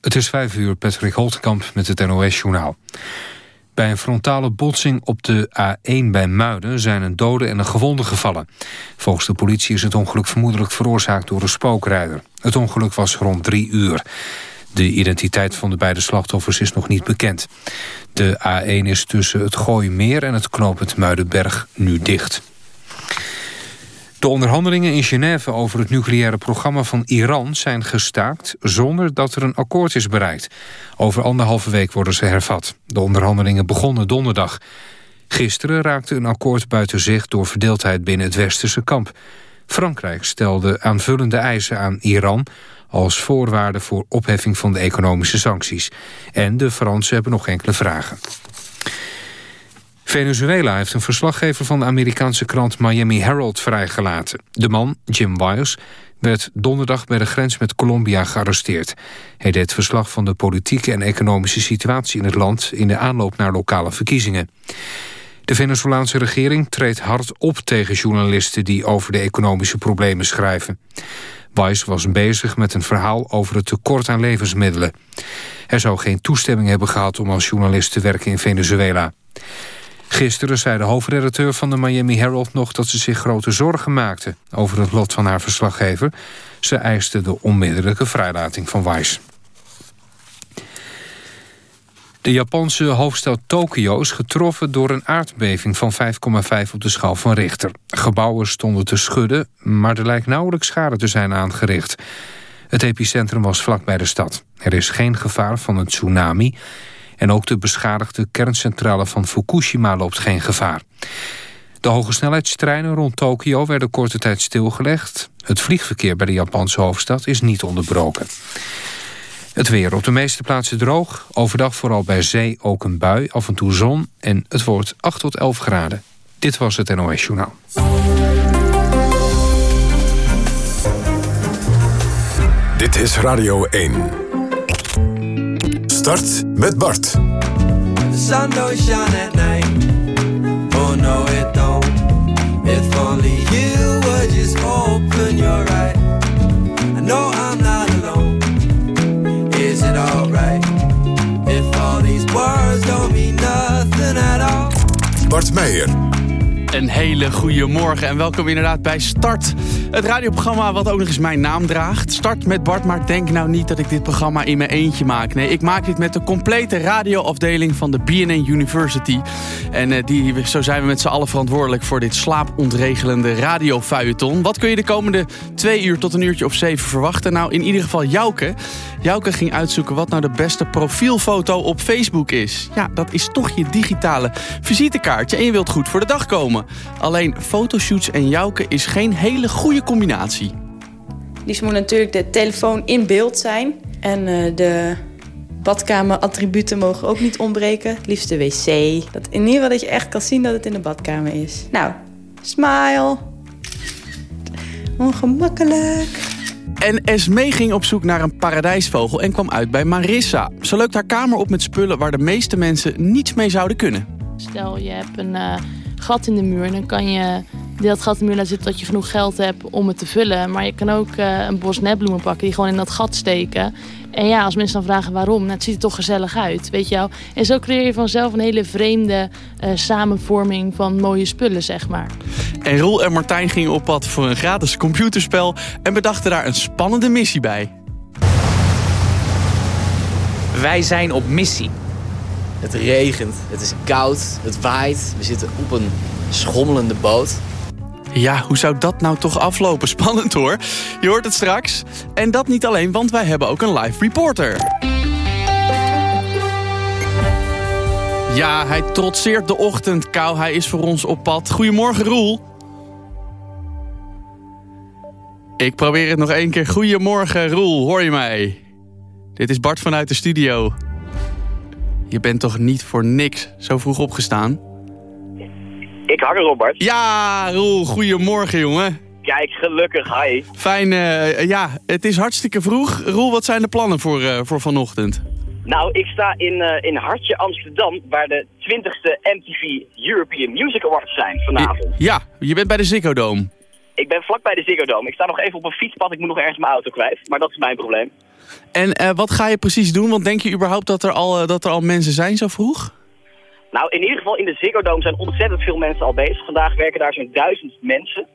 Het is vijf uur, Patrick Holtkamp met het NOS-journaal. Bij een frontale botsing op de A1 bij Muiden zijn een dode en een gewonde gevallen. Volgens de politie is het ongeluk vermoedelijk veroorzaakt door een spookrijder. Het ongeluk was rond drie uur. De identiteit van de beide slachtoffers is nog niet bekend. De A1 is tussen het Gooimeer en het knooppunt Muidenberg nu dicht. De onderhandelingen in Genève over het nucleaire programma van Iran zijn gestaakt zonder dat er een akkoord is bereikt. Over anderhalve week worden ze hervat. De onderhandelingen begonnen donderdag. Gisteren raakte een akkoord buiten zicht door verdeeldheid binnen het westerse kamp. Frankrijk stelde aanvullende eisen aan Iran als voorwaarde voor opheffing van de economische sancties. En de Fransen hebben nog enkele vragen. Venezuela heeft een verslaggever van de Amerikaanse krant Miami Herald vrijgelaten. De man, Jim Wiles, werd donderdag bij de grens met Colombia gearresteerd. Hij deed verslag van de politieke en economische situatie in het land... in de aanloop naar lokale verkiezingen. De Venezolaanse regering treedt hard op tegen journalisten... die over de economische problemen schrijven. Weiss was bezig met een verhaal over het tekort aan levensmiddelen. Hij zou geen toestemming hebben gehad om als journalist te werken in Venezuela. Gisteren zei de hoofdredacteur van de Miami Herald nog dat ze zich grote zorgen maakte over het lot van haar verslaggever. Ze eiste de onmiddellijke vrijlating van Weiss. De Japanse hoofdstad Tokio is getroffen door een aardbeving van 5,5 op de schaal van Richter. Gebouwen stonden te schudden, maar er lijkt nauwelijks schade te zijn aangericht. Het epicentrum was vlak bij de stad. Er is geen gevaar van een tsunami en ook de beschadigde kerncentrale van Fukushima loopt geen gevaar. De hogesnelheidstreinen rond Tokio werden korte tijd stilgelegd. Het vliegverkeer bij de Japanse hoofdstad is niet onderbroken. Het weer op de meeste plaatsen droog. Overdag vooral bij zee ook een bui, af en toe zon. En het wordt 8 tot 11 graden. Dit was het NOS Journaal. Dit is Radio 1. Start met Bart. The sun don't shine at night. Oh no it don't. If only you would just open your eyes. I know I'm not alone. Is it alright? If all these words don't mean nothing at all. Bart Meijer. Een hele goede morgen en welkom inderdaad bij Start. Het radioprogramma wat ook nog eens mijn naam draagt. Start met Bart, maar denk nou niet dat ik dit programma in mijn eentje maak. Nee, ik maak dit met de complete radioafdeling van de BNN University. En uh, die, zo zijn we met z'n allen verantwoordelijk voor dit slaapontregelende radiofeuilleton. Wat kun je de komende twee uur tot een uurtje of zeven verwachten? Nou, in ieder geval Jouke. Jouke ging uitzoeken wat nou de beste profielfoto op Facebook is. Ja, dat is toch je digitale visitekaartje en je wilt goed voor de dag komen. Alleen fotoshoots en Jouke is geen hele goede combinatie. Liefst moet natuurlijk de telefoon in beeld zijn. En uh, de badkamerattributen mogen ook niet ontbreken. liefst de wc. Dat in ieder geval dat je echt kan zien dat het in de badkamer is. Nou, smile. Ongemakkelijk. En Esme ging op zoek naar een paradijsvogel en kwam uit bij Marissa. Ze leukt haar kamer op met spullen waar de meeste mensen niets mee zouden kunnen. Stel, je hebt een uh, gat in de muur en dan kan je dat gat in de muur laten zitten dat je genoeg geld hebt om het te vullen. Maar je kan ook uh, een bos netbloemen pakken die gewoon in dat gat steken. En ja, als mensen dan vragen waarom, nou, het ziet er toch gezellig uit, weet je wel. En zo creëer je vanzelf een hele vreemde uh, samenvorming van mooie spullen, zeg maar. En Roel en Martijn gingen op pad voor een gratis computerspel en bedachten daar een spannende missie bij. Wij zijn op missie. Het regent, het is koud, het waait. We zitten op een schommelende boot. Ja, hoe zou dat nou toch aflopen? Spannend hoor. Je hoort het straks. En dat niet alleen, want wij hebben ook een live reporter. Ja, hij trotseert de ochtendkou. Hij is voor ons op pad. Goedemorgen, Roel. Ik probeer het nog één keer. Goedemorgen, Roel. Hoor je mij? Dit is Bart vanuit de studio. Je bent toch niet voor niks zo vroeg opgestaan? Ik hang erop, Bart. Ja, Roel, goedemorgen, jongen. Kijk, gelukkig, hi. Fijn, uh, ja, het is hartstikke vroeg. Roel, wat zijn de plannen voor, uh, voor vanochtend? Nou, ik sta in, uh, in Hartje Amsterdam, waar de 20ste MTV European Music Awards zijn vanavond. Ja, je bent bij de Ziggo Dome. Ik ben vlak bij de Ziggo Dome. Ik sta nog even op een fietspad. Ik moet nog ergens mijn auto kwijt. Maar dat is mijn probleem. En eh, wat ga je precies doen? Want denk je überhaupt dat er, al, eh, dat er al mensen zijn zo vroeg? Nou, in ieder geval in de Ziggo Dome zijn ontzettend veel mensen al bezig. Vandaag werken daar zo'n duizend mensen.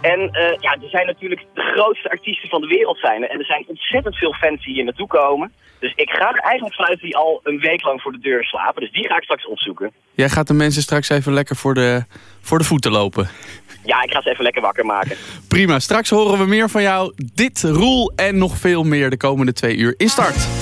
En eh, ja, er zijn natuurlijk de grootste artiesten van de wereld zijn. En er zijn ontzettend veel fans die hier naartoe komen. Dus ik ga er eigenlijk vanuit die al een week lang voor de deur slapen. Dus die ga ik straks opzoeken. Jij gaat de mensen straks even lekker voor de, voor de voeten lopen. Ja, ik ga ze even lekker wakker maken. Prima, straks horen we meer van jou. Dit, Roel en nog veel meer de komende twee uur in start.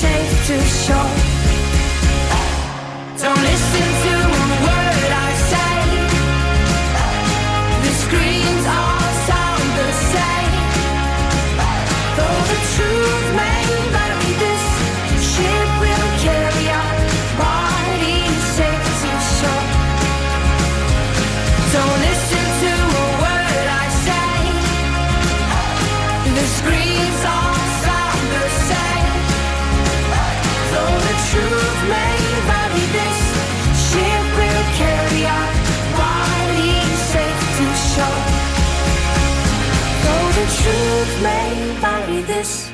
safe to shore. Don't listen to this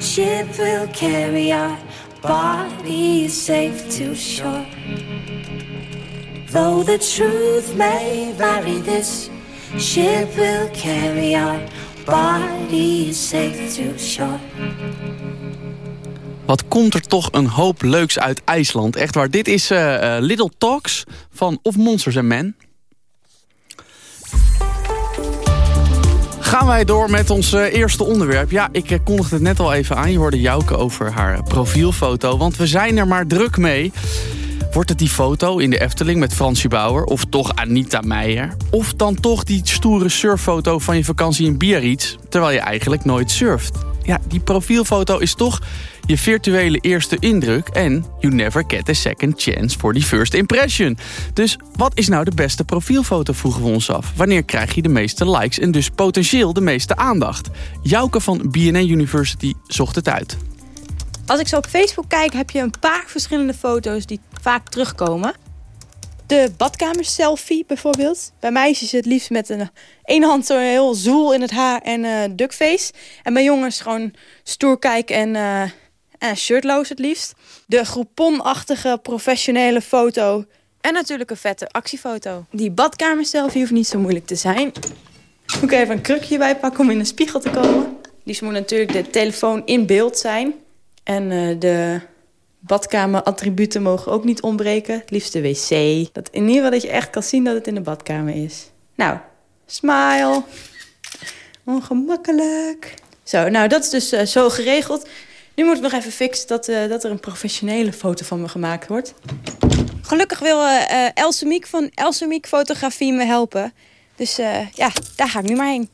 ship will carry our bodies safe to shore. Though the truth may vary, this ship will carry our bodies safe to shore. Wat komt er toch een hoop leuks uit IJsland. Echt waar, dit is uh, Little Talks van Of Monsters and Men. Gaan wij door met ons uh, eerste onderwerp. Ja, ik kondigde het net al even aan. Je hoorde Jouke over haar profielfoto. Want we zijn er maar druk mee. Wordt het die foto in de Efteling met Fransie Bauer? Of toch Anita Meijer? Of dan toch die stoere surffoto van je vakantie in Biarritz... terwijl je eigenlijk nooit surft? Ja, die profielfoto is toch je virtuele eerste indruk... en you never get a second chance for the first impression. Dus wat is nou de beste profielfoto, vroegen we ons af. Wanneer krijg je de meeste likes en dus potentieel de meeste aandacht? Jouke van BNN University zocht het uit. Als ik zo op Facebook kijk, heb je een paar verschillende foto's die vaak terugkomen. De badkamer-selfie bijvoorbeeld. Bij meisjes het liefst met een één hand zo heel zoel in het haar en uh, duckface. En bij jongens gewoon stoer kijken en, en shirtloos het liefst. De groeponachtige professionele foto. En natuurlijk een vette actiefoto. Die badkamer-selfie hoeft niet zo moeilijk te zijn. Moet ik even een krukje bij pakken om in de spiegel te komen. Die moet natuurlijk de telefoon in beeld zijn. En uh, de badkamerattributen mogen ook niet ontbreken. Het liefst de wc. Dat in ieder geval dat je echt kan zien dat het in de badkamer is. Nou, smile. Ongemakkelijk. Zo, nou dat is dus uh, zo geregeld. Nu moet ik nog even fixen dat, uh, dat er een professionele foto van me gemaakt wordt. Gelukkig wil eh eh, Else Miek van Else Miek Fotografie me helpen. Dus eh, ja, daar ga ik nu maar heen.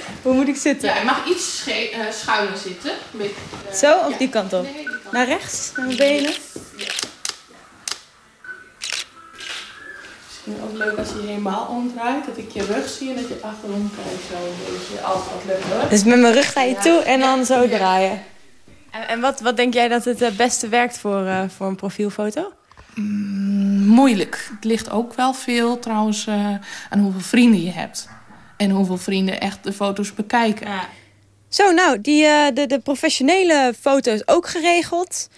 Hoe moet ik zitten? Ja, je mag iets sche- eh, schuiner zitten. Een beetje, eh, Zo, of ja. die kant op? Nee, die kant. Naar rechts, naar mijn benen. Misschien ook leuk als je je helemaal omdraait. Dat ik je rug zie en dat je achterom kijkt. Zo een beetje. Als wat lukt hoor. Dus met mijn rug ga je toe en dan zo Ja. draaien. En, en wat, wat denk jij dat het het beste werkt voor, eh, voor een profielfoto? Moeilijk. Het ligt ook wel veel trouwens eh, aan hoeveel vrienden je hebt. En hoeveel vrienden echt de foto's bekijken. Zo, nou, die, eh, de, de professionele foto's ook geregeld.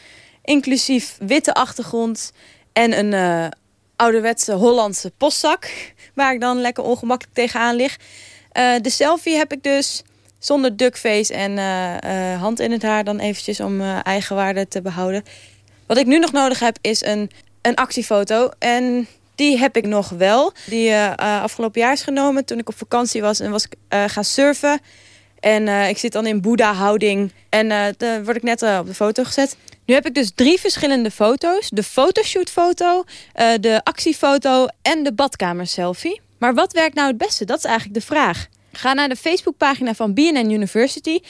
Inclusief witte achtergrond en een eh, ouderwetse Hollandse postzak. Waar ik dan lekker ongemakkelijk tegenaan lig. Eh, de selfie heb ik dus zonder duckface en eh, eh, hand in het haar dan eventjes om eh, eigenwaarde te behouden. Wat ik nu nog nodig heb is een, een actiefoto. En die heb ik nog wel. Die eh, afgelopen jaar is genomen toen ik op vakantie was en was ik eh, gaan surfen. En ik zit dan in Boeddha-houding. En dan word ik net op de foto gezet. Nu heb ik dus drie verschillende foto's. De fotoshoot-foto, de actiefoto en de badkamer-selfie. Maar wat werkt nou het beste? Dat is eigenlijk de vraag. Ga naar de Facebookpagina van BNN University...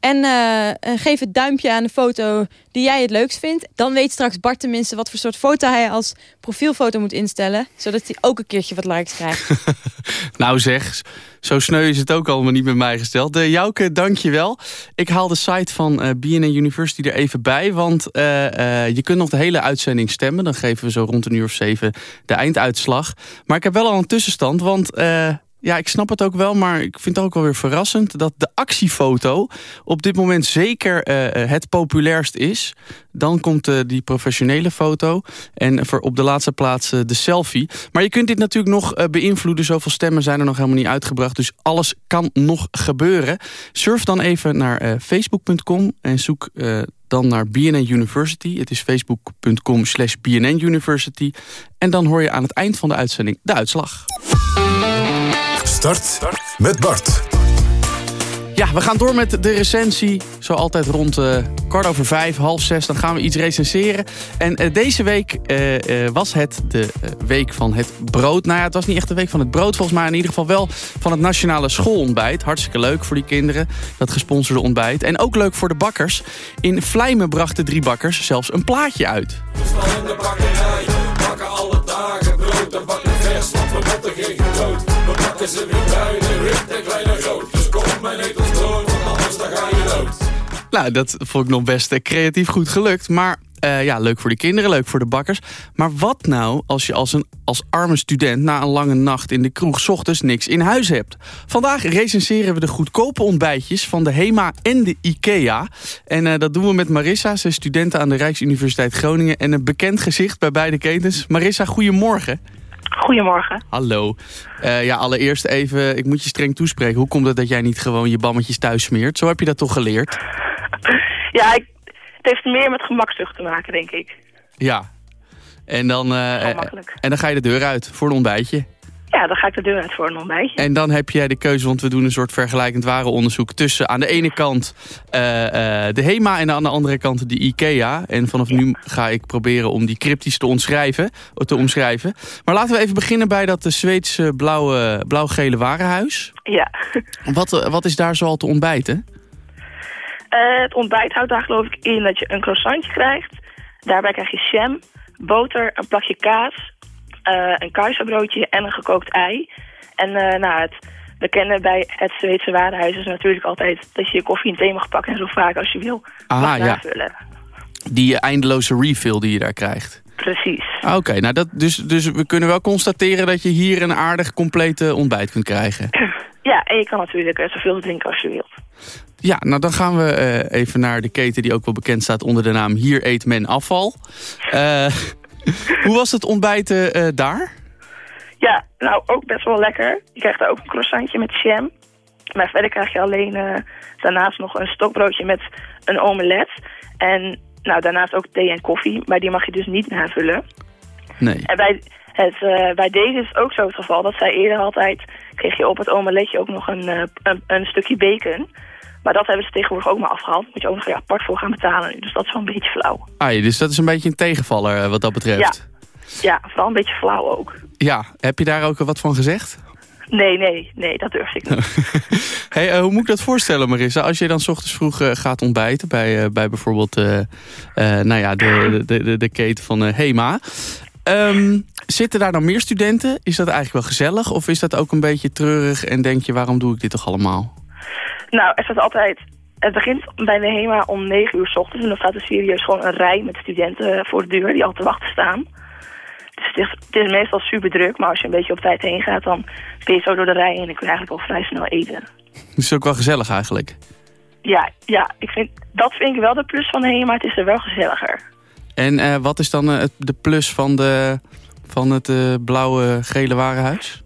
En, eh, en geef het duimpje aan de foto die jij het leukst vindt. Dan weet straks Bart tenminste wat voor soort foto hij als profielfoto moet instellen. Zodat hij ook een keertje wat likes krijgt. Nou zeg, zo sneu is het ook allemaal niet met mij gesteld. Uh, Jouke, dank je wel. Ik haal de site van eh BNN University er even bij. Want eh, eh, je kunt nog de hele uitzending stemmen. Dan geven we zo rond een uur of zeven de einduitslag. Maar ik heb wel al een tussenstand, want... eh, ja, ik snap het ook wel, maar ik vind het ook wel weer verrassend... dat de actiefoto op dit moment zeker eh, het populairst is. Dan komt eh, die professionele foto. En voor op de laatste plaats eh, de selfie. Maar je kunt dit natuurlijk nog eh, beïnvloeden. Zoveel stemmen zijn er nog helemaal niet uitgebracht. Dus alles kan nog gebeuren. Surf dan even naar eh, facebook.com en zoek... eh, dan naar BNN University. Het is facebook.com slash BNN University. En dan hoor je aan het eind van de uitzending de uitslag. Start met Bart. Ja, we gaan door met de recensie. Zo altijd rond eh, kwart over vijf, half zes. Dan gaan we iets recenseren. En eh, deze week eh, eh, was het de week van het brood. Nou ja, het was niet echt de week van het brood volgens mij. In ieder geval wel van het nationale schoolontbijt. Hartstikke leuk voor die kinderen. Dat gesponsorde ontbijt. En ook leuk voor de bakkers. In Vlijmen brachten drie bakkers zelfs een plaatje uit. We staan in de bakkerij, bakken alle dagen brood en bakken vers, want we botten geen ze weer bruin, wit en klein en groot. Dus kom mijn etels brood, want anders dan ga je dood. Nou, dat vond ik nog best eh, creatief goed gelukt. Maar eh, ja, leuk voor de kinderen, leuk voor de bakkers. Maar wat nou als je als een als arme student na een lange nacht in de kroeg ochtends niks in huis hebt? Vandaag recenseren we de goedkope ontbijtjes van de HEMA en de IKEA. En eh, dat doen we met Marissa, ze is student aan de Rijksuniversiteit Groningen... en een bekend gezicht bij beide ketens. Marissa, goedemorgen. Goedemorgen. Hallo. Eh, ja, allereerst even, ik moet je streng toespreken. Hoe komt het dat jij niet gewoon je bammetjes thuis smeert? Zo heb je dat toch geleerd? Ja, ik, het heeft meer met gemakzucht te maken, denk ik. Ja. En dan, makkelijk. en dan ga je de deur uit voor een ontbijtje. Ja, dan ga ik de deur uit voor een ontbijtje. En dan heb jij de keuze, want we doen een soort vergelijkend warenonderzoek... tussen aan de ene kant eh, eh, de HEMA en aan de andere kant de IKEA. En vanaf nu ga ik proberen om die cryptisch te, omschrijven, te omschrijven. Maar laten we even beginnen bij dat eh, Zweedse blauwe- blauw-gele warenhuis. Ja. Wat, eh, wat is daar zoal te ontbijten? Eh, het ontbijt houdt daar geloof ik in dat je een croissantje krijgt. Daarbij krijg je jam, boter, een plakje kaas, eh, een kaisabroodje en een gekookt ei. En eh, nou, het bekende bij het Zweedse warenhuis is natuurlijk altijd dat je je koffie en thee mag pakken en zo vaak als je wil Ah, mag ja. Die eh, eindeloze refill die je daar krijgt. Precies. Ah, Oké, nou dat, dus, dus we kunnen wel constateren dat je hier een aardig complete ontbijt kunt krijgen. Ja, en je kan natuurlijk zoveel drinken als je wilt. Ja, nou dan gaan we even naar de keten die ook wel bekend staat onder de naam Hier eet men afval. Eh, hoe was het ontbijten eh, daar? Ja, nou ook best wel lekker. Je krijgt daar ook een croissantje met jam. Maar verder krijg je alleen eh, daarnaast nog een stokbroodje met een omelet. En nou, daarnaast ook thee en koffie, maar die mag je dus niet navullen. Nee. En bij, het, eh, bij deze is het ook zo het geval dat zij eerder altijd... kreeg je op het omeletje ook nog een, een, een stukje bacon. Maar dat hebben ze tegenwoordig ook maar afgehaald. Moet je ook nog weer apart voor gaan betalen. Dus dat is wel een beetje flauw. Ah, dus dat is een beetje een tegenvaller eh, wat dat betreft. Ja, vooral een beetje flauw ook. Ja, heb je daar ook wat van gezegd? Nee, nee, nee, dat durf ik niet. Hey, eh, hoe moet ik dat voorstellen, Marissa? Als je dan 's ochtends vroeg eh, gaat ontbijten bij, eh, bij bijvoorbeeld eh, eh, nou ja, de, de, de, de keten van eh, Hema. Ehm, zitten daar dan meer studenten? Is dat eigenlijk wel gezellig? Of is dat ook een beetje treurig en denk je, waarom doe ik dit toch allemaal? Nou, er staat altijd... Het begint bij de HEMA om 9 uur s ochtends. En dan staat er serieus gewoon een rij met studenten voor de deur die al te wachten staan. Dus het is, het is meestal super druk. Maar als je een beetje op tijd heen gaat, dan ben je zo door de rij heen. En kun je eigenlijk al vrij snel eten. Het is ook wel gezellig eigenlijk. Ja, ja ik vind, dat vind ik wel de plus van de HEMA. Het is er wel gezelliger. En eh, wat is dan eh, het- de plus van, de, van het eh, blauwe gele warenhuis?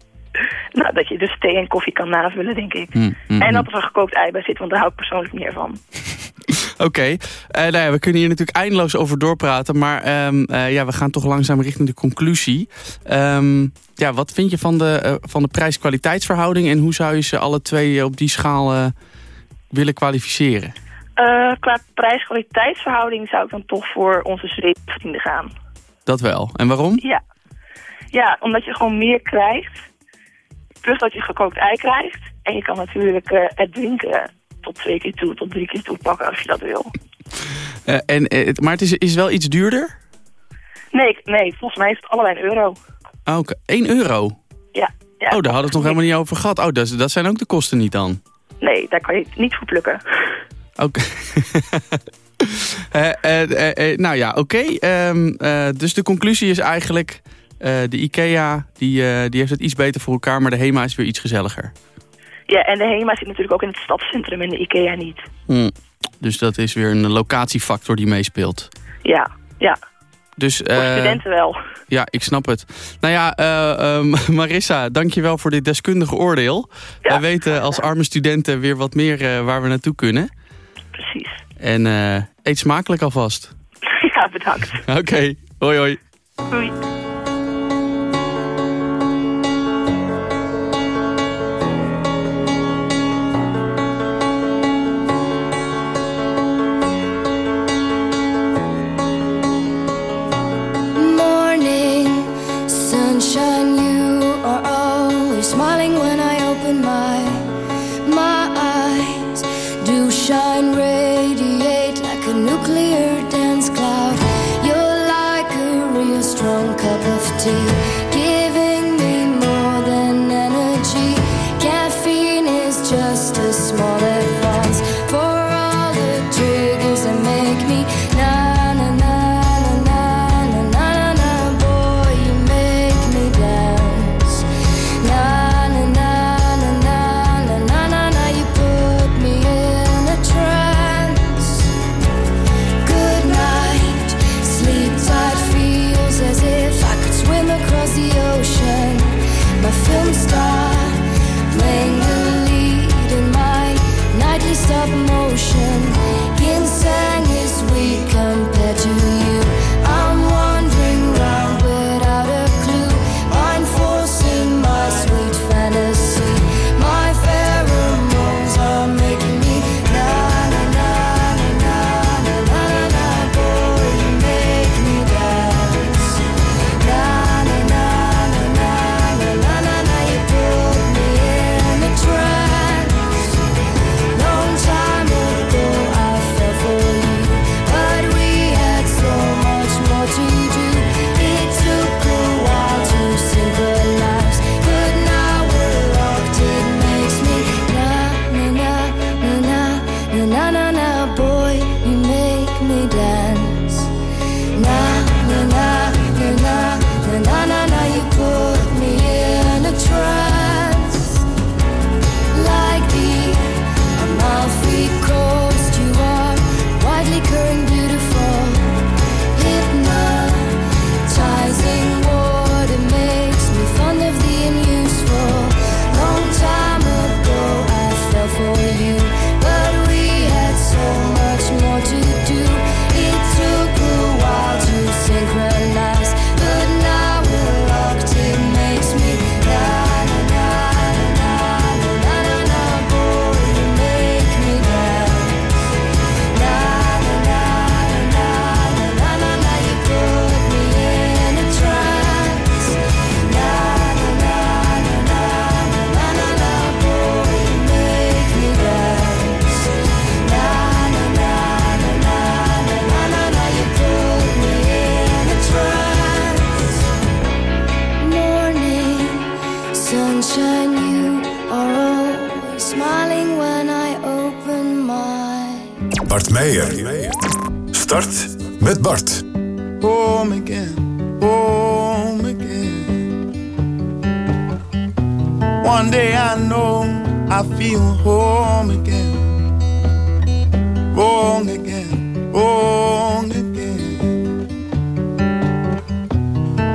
Nou, dat je dus thee en koffie kan navullen, denk ik. Hm, hm, En dat er een gekookt ei bij zit, want daar hou ik persoonlijk meer van. Oké, Eh, nou ja, we kunnen hier natuurlijk eindeloos over doorpraten. Maar ehm, eh, ja, we gaan toch langzaam richting de conclusie. Ehm, ja, wat vind je van de, eh, van de prijs-kwaliteitsverhouding... en hoe zou je ze alle twee op die schaal willen kwalificeren? Eh, qua prijs-kwaliteitsverhouding zou ik dan toch voor onze zweepvrienden gaan. Dat wel. En waarom? Ja. ja, omdat je gewoon meer krijgt. Plus dat je gekookt ei krijgt. En je kan natuurlijk eh, het drinken tot twee keer toe, tot drie keer toe pakken als je dat wil. Eh, en, eh, maar het is, is wel iets duurder? Nee, nee, volgens mij is het allebei een euro. Oh, Oké, 1 euro? Ja. ja oh, daar hadden we het nog helemaal niet over gehad. Oh, dat, dat zijn ook de kosten niet dan? Nee, daar kan je niet voor plukken. Oké. Nou ja, oké. Ehm, eh, dus de conclusie is eigenlijk... eh, de IKEA die, eh, die heeft het iets beter voor elkaar... maar de HEMA is weer iets gezelliger. Ja, en de HEMA zit natuurlijk ook in het stadscentrum en de IKEA niet. Hm. Dus dat is weer een locatiefactor die meespeelt. Ja, ja. Dus, Voor eh, studenten wel. Ja, ik snap het. Nou ja, eh, ehm, Marissa, dankjewel voor dit deskundige oordeel. Wij weten als arme studenten weer wat meer waar we naartoe kunnen. Precies. En eet smakelijk alvast. ja, bedankt. Oké, hoi hoi. Doei.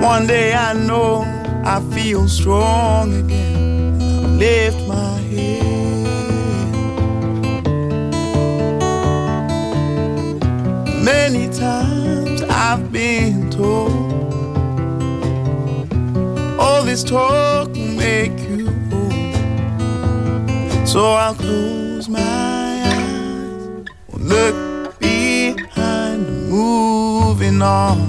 One day I know I feel strong again. I lift my head. Many times I've been told all this talk will make you old. So I'll close my eyes, look behind, moving on,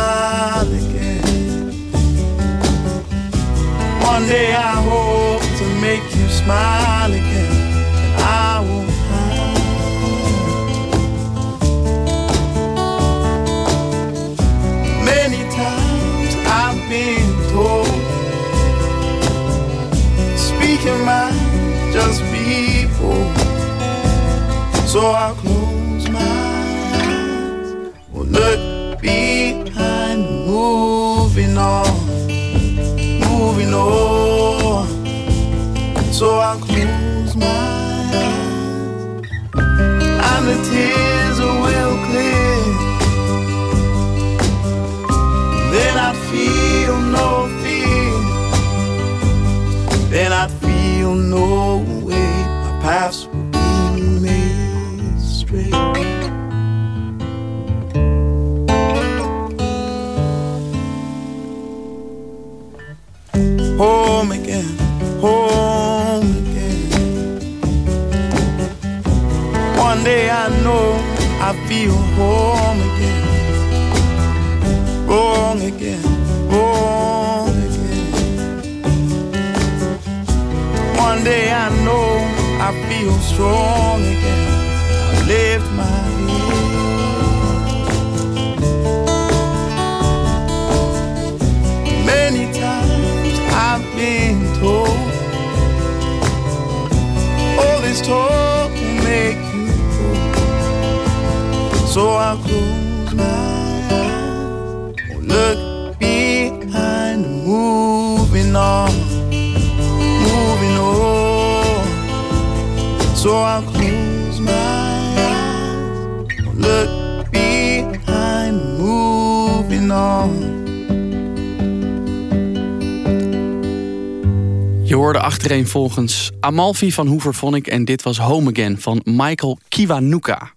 smile again. And I will Many times I've been told Speak your mind, just bold So I'll achtereenvolgens Amalfi van Hoover en dit was Home Again van Michael Kiwanuka.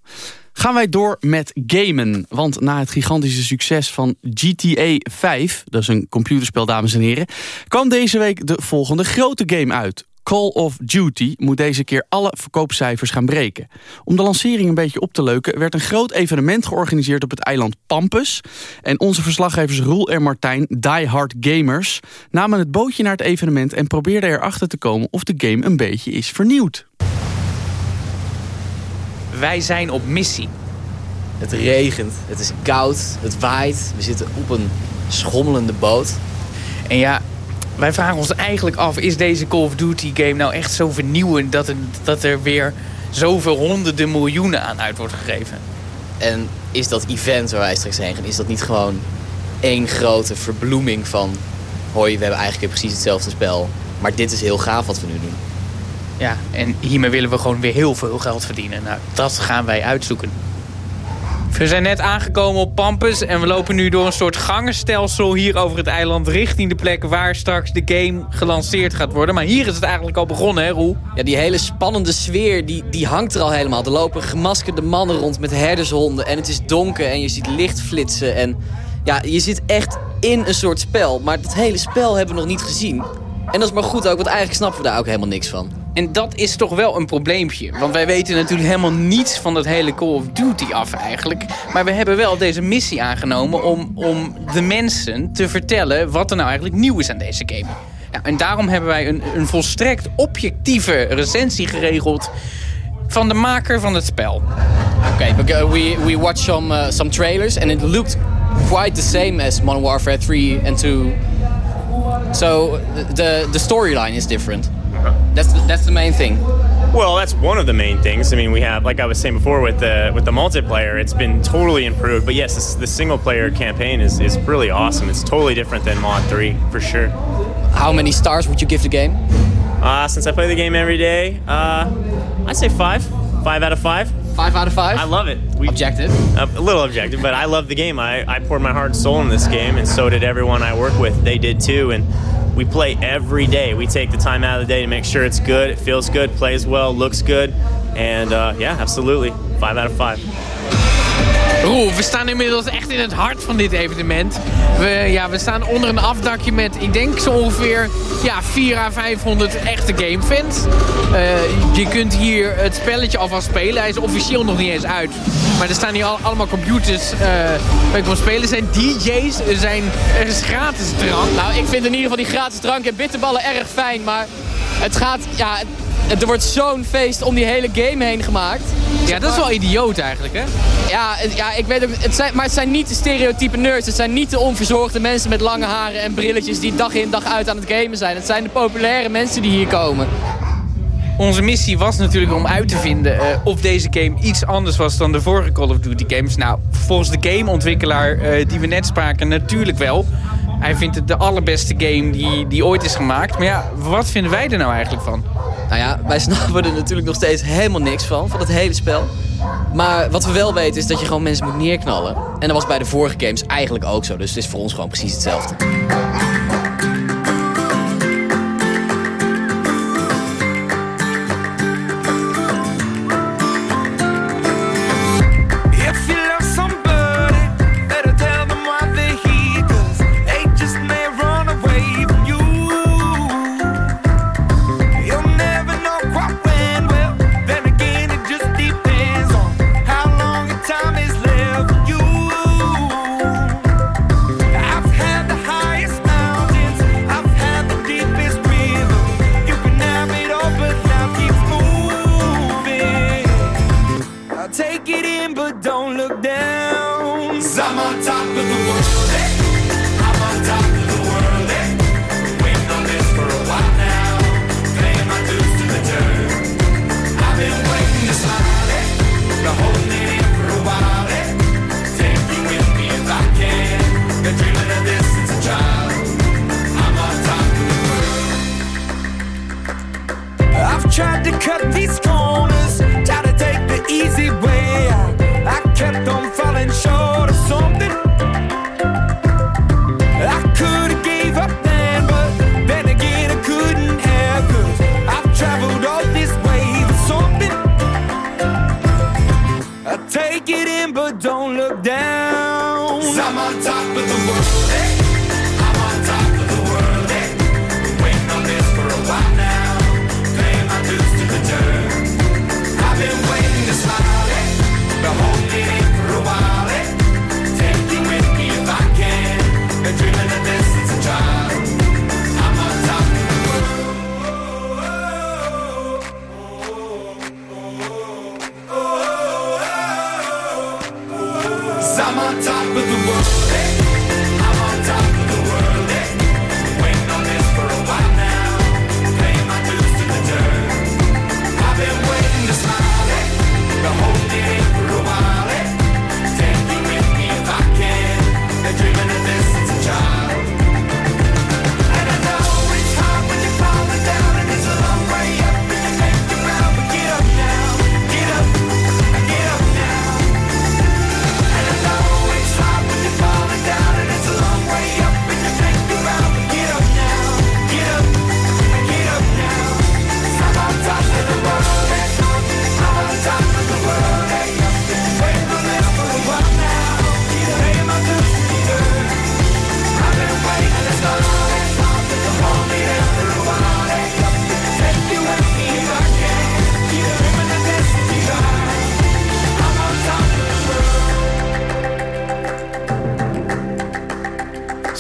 Gaan wij door met gamen. Want na het gigantische succes van GTA 5... dat is een computerspel, dames en heren... kwam deze week de volgende grote game uit. Call of Duty moet deze keer alle verkoopcijfers gaan breken. Om de lancering een beetje op te leuken... werd een groot evenement georganiseerd op het eiland Pampus. En onze verslaggevers Roel en Martijn, Die Hard Gamers... namen het bootje naar het evenement... en probeerden erachter te komen of de game een beetje is vernieuwd. Wij zijn op missie. Het regent, het is koud, het waait. We zitten op een schommelende boot. En ja, wij vragen ons eigenlijk af... is deze Call of Duty game nou echt zo vernieuwend... dat er, dat er weer zoveel honderden miljoenen aan uit wordt gegeven? En is dat event waar wij straks heen gaan... is dat niet gewoon één grote verbloeming van... hoi, we hebben eigenlijk precies hetzelfde spel... maar dit is heel gaaf wat we nu doen. Ja, en hiermee willen we gewoon weer heel veel geld verdienen. Nou, dat gaan wij uitzoeken. We zijn net aangekomen op Pampus en we lopen nu door een soort gangenstelsel hier over het eiland richting de plek waar straks de game gelanceerd gaat worden. Maar hier is het eigenlijk al begonnen, hè Roel? Ja, die hele spannende sfeer, die, die hangt er al helemaal. Er lopen gemaskerde mannen rond met herdershonden en het is donker en je ziet licht flitsen. En ja, je zit echt in een soort spel, maar het hele spel hebben we nog niet gezien. En dat is maar goed ook, want eigenlijk snappen we daar ook helemaal niks van. En dat is toch wel een probleempje. Want wij weten natuurlijk helemaal niets van dat hele Call of Duty af eigenlijk. Maar we hebben wel deze missie aangenomen om, om de mensen te vertellen... wat er nou eigenlijk nieuw is aan deze game. En daarom hebben wij een, een volstrekt objectieve recensie geregeld... van de maker van het spel. Okay, but uh, we we watched some uh, some trailers and it looked quite the same as Modern Warfare 3 and 2. So the the storyline is different. That's the, that's the main thing. Well, that's one of the main things. I mean, we have, like I was saying before, with the with the multiplayer, it's been totally improved. But yes, this, the single player campaign is, is really awesome. It's totally different than Mod 3 for sure. How many stars would you give the game? Uh, since I play the game every day, uh, I'd say five, five out of five. Five out of five. I love it. We, objective. A, a little objective, but I love the game. I, I poured my heart and soul in this game, and so did everyone I work with. They did too, and we play every day. We take the time out of the day to make sure it's good, it feels good, plays well, looks good, and uh, yeah, absolutely, five out of five. Oeh, we staan inmiddels echt in het hart van dit evenement. We, ja, we staan onder een afdakje met, ik denk zo ongeveer ja, 4 à 500 echte gamefans. Eh je kunt hier het spelletje alvast spelen. Hij is officieel nog niet eens uit. Maar er staan hier al, allemaal computers eh waar je kan spelen. Er zijn DJ's, er, zijn, er is gratis drank. Nou, ik vind in ieder geval die gratis drank en bitterballen erg fijn, maar het gaat, ja, het- er wordt zo'n feest om die hele game heen gemaakt. Ja, dat is wel idioot eigenlijk, hè? Ja, ja ik weet ook, het zijn, maar het zijn niet de stereotype nerds. Het zijn niet de onverzorgde mensen met lange haren en brilletjes die dag in dag uit aan het gamen zijn. Het zijn de populaire mensen die hier komen. Onze missie was natuurlijk om uit te vinden eh, of deze game iets anders was dan de vorige Call of Duty games. Nou, volgens de gameontwikkelaar eh, die we net spraken natuurlijk wel. Hij vindt het de allerbeste game die, die ooit is gemaakt. Maar ja, wat vinden wij er nou eigenlijk van? Nou ja, wij snappen er natuurlijk nog steeds helemaal niks van, van het hele spel. Maar wat we wel weten is dat je gewoon mensen moet neerknallen. En dat was bij de vorige games eigenlijk ook zo. Dus het is voor ons gewoon precies hetzelfde.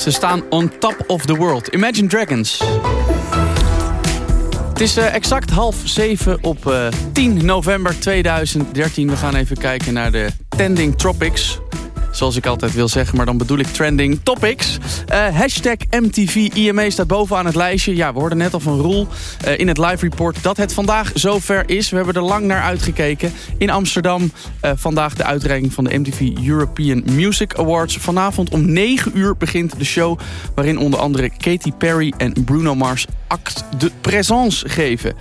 Ze staan on top of the world. Imagine Dragons. Het is eh, exact half zeven op eh, 10 november 2013. We gaan even kijken naar de Tending Tropics. Zoals ik altijd wil zeggen, maar dan bedoel ik trending topics. Eh, hashtag MTV IMA staat bovenaan het lijstje. Ja, we hoorden net al van Roel eh, in het live report dat het vandaag zover is. We hebben er lang naar uitgekeken. In Amsterdam eh, vandaag de uitreiking van de MTV European Music Awards. Vanavond om 9 uur begint de show... waarin onder andere Katy Perry en Bruno Mars acte de présence geven.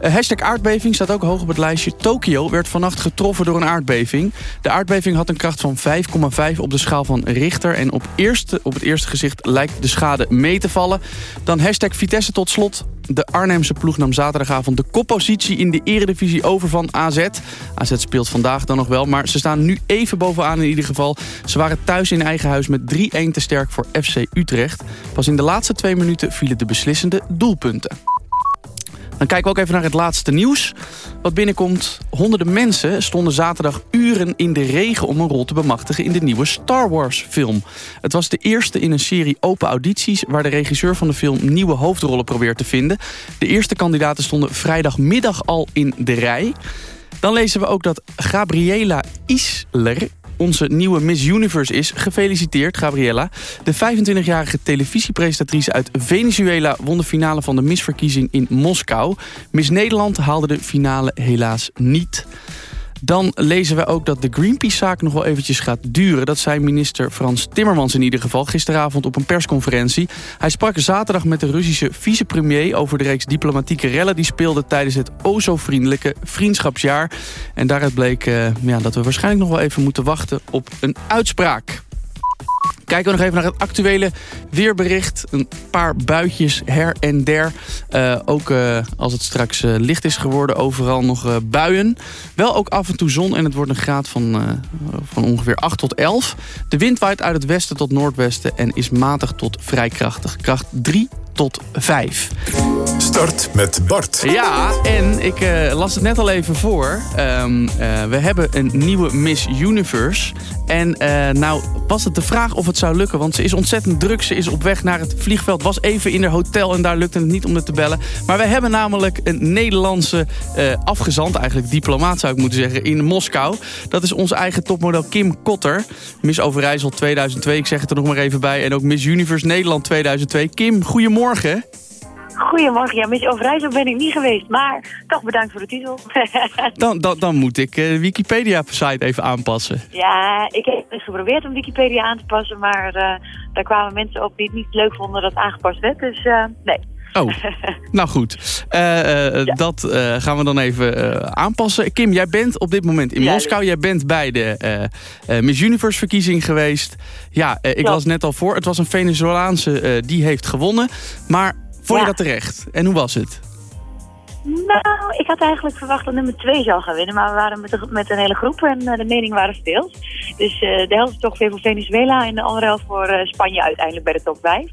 Hashtag aardbeving staat ook hoog op het lijstje. Tokio werd vannacht getroffen door een aardbeving. De aardbeving had een kracht van 5,5 op de schaal van Richter. En op, eerste, op het eerste gezicht lijkt de schade mee te vallen. Dan hashtag Vitesse tot slot. De Arnhemse ploeg nam zaterdagavond de koppositie in de eredivisie over van AZ. AZ speelt vandaag dan nog wel, maar ze staan nu even bovenaan in ieder geval. Ze waren thuis in eigen huis met 3-1 te sterk voor FC Utrecht. Pas in de laatste twee minuten vielen de beslissende doelpunten. Dan kijken we ook even naar het laatste nieuws. Wat binnenkomt, honderden mensen stonden zaterdag uren in de regen... om een rol te bemachtigen in de nieuwe Star Wars film. Het was de eerste in een serie open audities... waar de regisseur van de film nieuwe hoofdrollen probeert te vinden. De eerste kandidaten stonden vrijdagmiddag al in de rij. Dan lezen we ook dat Gabriela Isler onze nieuwe Miss Universe is. Gefeliciteerd, Gabriella. De 25-jarige televisiepresentatrice uit Venezuela... won de finale van de Missverkiezing in Moskou. Miss Nederland haalde de finale helaas niet. Dan lezen we ook dat de Greenpeace-zaak nog wel eventjes gaat duren. Dat zei minister Frans Timmermans in ieder geval gisteravond op een persconferentie. Hij sprak zaterdag met de Russische vicepremier over de reeks diplomatieke rellen... die speelden tijdens het o zo vriendelijke vriendschapsjaar. En daaruit bleek uh, ja, dat we waarschijnlijk nog wel even moeten wachten op een uitspraak. Kijken we nog even naar het actuele weerbericht. Een paar buitjes her en der. Uh, ook uh, als het straks uh, licht is geworden, overal nog buien. Wel ook af en toe zon en het wordt een graad van, van ongeveer 8 tot 11. De wind waait uit het westen tot noordwesten en is matig tot vrij krachtig. Kracht 3 tot 5. Start met Bart. Ja, en ik uh, las het net al even voor. Um, uh, we hebben een nieuwe Miss Universe. En uh, nou was het de vraag of het zou lukken. Want ze is ontzettend druk. Ze is op weg naar het vliegveld. Was even in haar hotel en daar lukte het niet om het te bellen. Maar we hebben namelijk een Nederlandse afgezant. Eigenlijk diplomaat zou ik moeten zeggen. In Moskou. Dat is onze eigen topmodel Kim Kotter. Miss Overijssel 2002. Ik zeg het er nog maar even bij. En ook Miss Universe Nederland 2002. Kim, goedemorgen. Goedemorgen. Ja, Miss Overijssel ben ik niet geweest, maar toch bedankt voor de titel. dan, dan, dan moet ik de uh, Wikipedia-site even aanpassen. Ja, ik heb eens geprobeerd om Wikipedia aan te passen, maar uh, daar kwamen mensen op die het niet leuk vonden dat het aangepast werd. Dus uh, nee. Oh, nou goed. Uh, ja. Dat uh, gaan we dan even aanpassen. Kim, jij bent op dit moment in Moskou. Jij bent bij de Miss Universe verkiezing geweest. Ja, ik las net al voor. Het was een Venezolaanse die heeft gewonnen. Maar vond je dat terecht? En hoe was het? Nou, ik had eigenlijk verwacht dat nummer 2 zou gaan winnen. Maar we waren met, de, met een hele groep en de meningen waren verdeeld. Dus de helft is toch weer voor Venezuela en de andere helft voor Spanje uiteindelijk bij de top 5.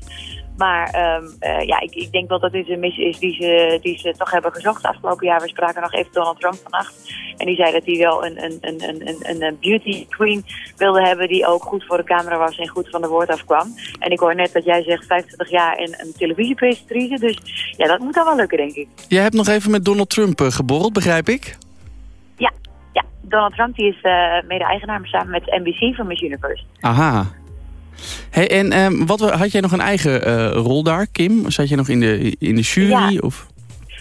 Maar um, uh, ja, ik, ik, denk wel dat dit een missie is die ze, die ze toch hebben gezocht afgelopen jaar. We spraken nog even Donald Trump vannacht. En die zei dat hij wel een, een, een, een, een beauty queen wilde hebben die ook goed voor de camera was en goed van de woord afkwam. En ik hoor net dat jij zegt 25 jaar en een televisiepresentatrice. Dus ja, dat moet dan wel lukken, denk ik. Jij hebt nog even met Donald Trump uh, geborreld, begrijp ik? Ja, ja. Donald Trump die is uh, mede-eigenaar samen met NBC van Miss Universe. Aha. Hey, en um, wat, had jij nog een eigen uh, rol daar, Kim? Zat je nog in de, in de jury? Ja. Of?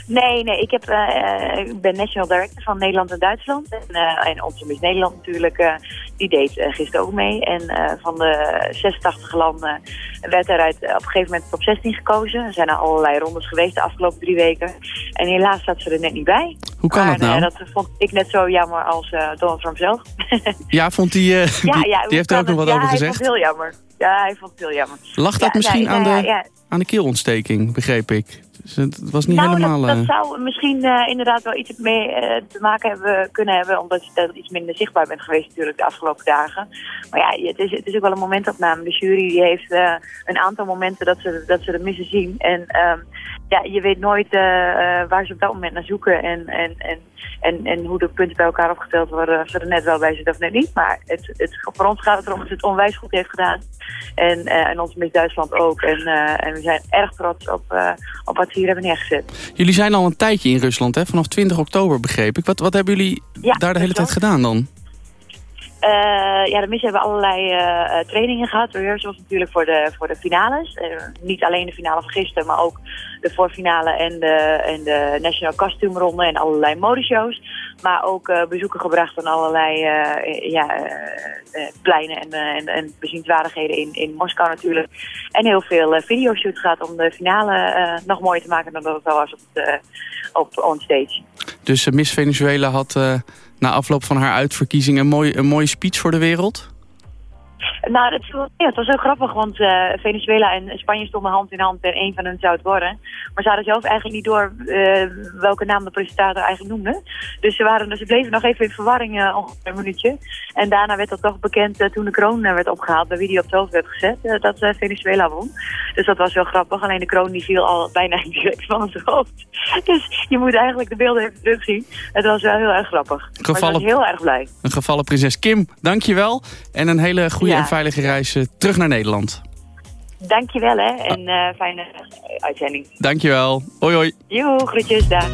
Nee, nee. Ik, heb, uh, ik ben national director van Nederland en Duitsland. En, uh, en onze Miss Nederland natuurlijk, uh, die deed gisteren ook mee. En van de 86 landen werd er uit, op een gegeven moment top 16 gekozen. Er zijn er allerlei rondes geweest de afgelopen drie weken. En helaas zat ze er net niet bij. Hoe kan maar, dat nou? dat vond ik net zo jammer als Donald Trump zelf. ja, vond die, ja, die, ja, die heeft er ook nog wat ja, over gezegd? Ja, hij vond het heel jammer. Ja, hij vond het heel jammer. Lag dat ja, misschien aan, nou, de, aan de keelontsteking, begreep ik? Dus het, was niet nou, helemaal... dat, dat eh, zou misschien eh, inderdaad wel iets mee eh, te maken hebben kunnen hebben, omdat je dat iets minder zichtbaar bent geweest natuurlijk de afgelopen dagen. Maar ja, het is, het is ook wel een momentopname. De jury die heeft een aantal momenten dat ze, dat ze er missen zien. En ehm, ja, je weet nooit waar ze op dat moment naar zoeken en, en, en, en, en hoe de punten bij elkaar opgeteld worden, of ze er net wel bij zitten of net niet. Maar het, het, voor ons gaat het erom dat het onwijs goed heeft gedaan. En, eh, en ons mist Duitsland ook. En, eh, en we zijn erg trots op, eh, op wat ze hier hebben neergezet. Jullie zijn al een tijdje in Rusland, hè? Vanaf 20 oktober begreep ik. Wat, wat hebben jullie Ja, daar de hele tijd gedaan dan? Eh, ja, de missen hebben allerlei eh, eh, trainingen gehad. Rehearsals natuurlijk voor de, voor de finales. Niet alleen de finale van gisteren, maar ook de voorfinale en de, en de National Costume Ronde en allerlei modeshows. Maar ook bezoeken gebracht aan allerlei ja, pleinen en, en, en bezienswaardigheden in, in Moskou natuurlijk. En heel veel videoshoots gehad om de finale nog mooier te maken dan dat het al was op, de, op onstage. Dus Miss Venezuela had na afloop van haar uitverkiezing een, mooi, een mooie speech voor de wereld. Nou, het, ja, het was heel grappig, want eh, Venezuela en Spanje stonden hand in hand en één van hen zou het worden. Maar ze hadden zelf eigenlijk niet door eh, welke naam de presentator eigenlijk noemde. Dus ze, waren, ze bleven nog even in verwarring uh, ongeveer een minuutje. En daarna werd dat toch bekend eh, toen de kroon eh, werd opgehaald, bij wie die op het hoofd werd gezet, eh, dat eh, Venezuela won. Dus dat was wel grappig, alleen de kroon die viel al bijna direct van het hoofd. Dus je moet eigenlijk de beelden even terugzien. Het was wel heel erg grappig. Maar ik Gevallen- was heel erg blij. Een gevallen prinses Kim, dankjewel. En een hele goede Ja. en veilige reis terug naar Nederland. Dankjewel hè, en eh, fijne uitzending. Dankjewel. Hoi hoi. Joe, groetjes, daar.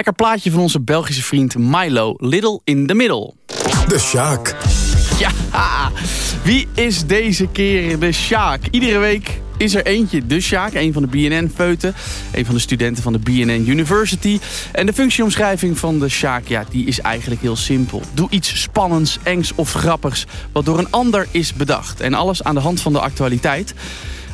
Lekker plaatje van onze Belgische vriend Milo, Little in the Middle. De Sjaak. Ja, wie is deze keer de Sjaak? Iedere week is er eentje, de Sjaak, een van de BNN-feuten. Een van de studenten van de BNN University. En de functieomschrijving van de Sjaak, ja, die is eigenlijk heel simpel. Doe iets spannends, engs of grappigs, wat door een ander is bedacht. En alles aan de hand van de actualiteit.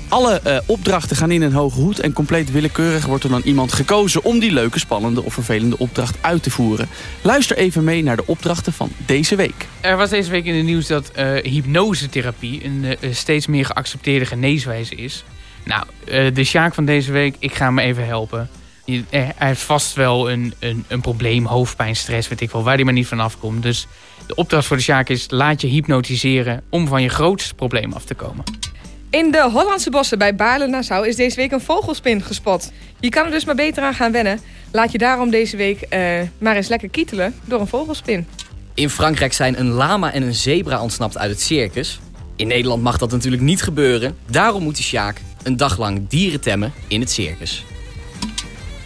Alle eh, opdrachten gaan in een hoge hoed en compleet willekeurig wordt er dan iemand gekozen om die leuke, spannende of vervelende opdracht uit te voeren. Luister even mee naar de opdrachten van deze week. Er was deze week in het nieuws dat eh, hypnosetherapie een eh, steeds meer geaccepteerde geneeswijze is. Nou, de Sjaak van deze week, ik ga hem even helpen. Hij heeft vast wel een, een, een probleem, hoofdpijn, stress, weet ik wel, waar hij maar niet van afkomt. Dus de opdracht voor de Sjaak is, laat je hypnotiseren om van je grootste probleem af te komen. In de Hollandse bossen bij Baarle-Nassau is deze week een vogelspin gespot. Je kan er dus maar beter aan gaan wennen. Laat je daarom deze week eh, maar eens lekker kietelen door een vogelspin. In Frankrijk zijn een lama en een zebra ontsnapt uit het circus. In Nederland mag dat natuurlijk niet gebeuren. Daarom moet de Sjaak een dag lang dieren temmen in het circus.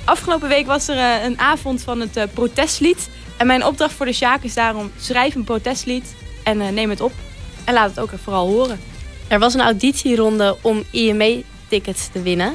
Afgelopen week was er eh, een avond van het eh, protestlied. En mijn opdracht voor de Sjaak is daarom schrijf een protestlied en eh, neem het op. En laat het ook vooral horen. Er was een auditieronde om IME-tickets te winnen.